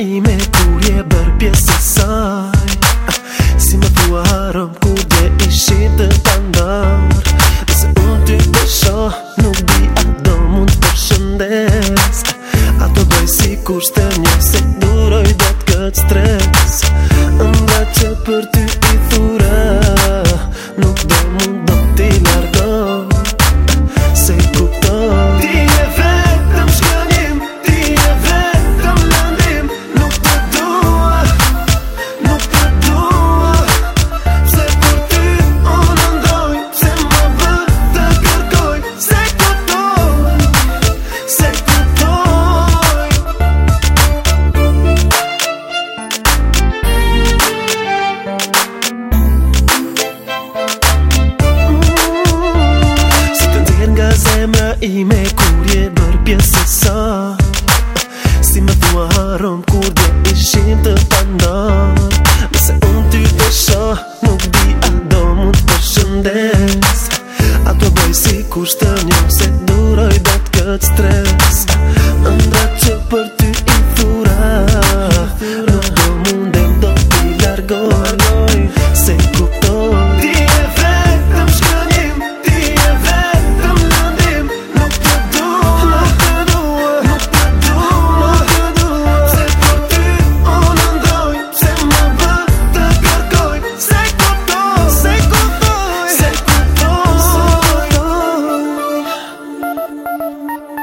ime kur je bërë pjesë saj Si më tuarëm ku dhe ishi të të ndarë Nëse unë ty të shoh nuk di atë do mund të shëndes Ato doj si kur shtë një se duroj do të këtë stres Nga që për ty ime kur je bërë pjesë sa Si me thua harëm kur dhe ishim të pandar Nëse unë ty të sha, nuk di a do Më të shëndes A të bëj si kushtë një se duroj dhe të këtë stres Më ndra që për të Thank you.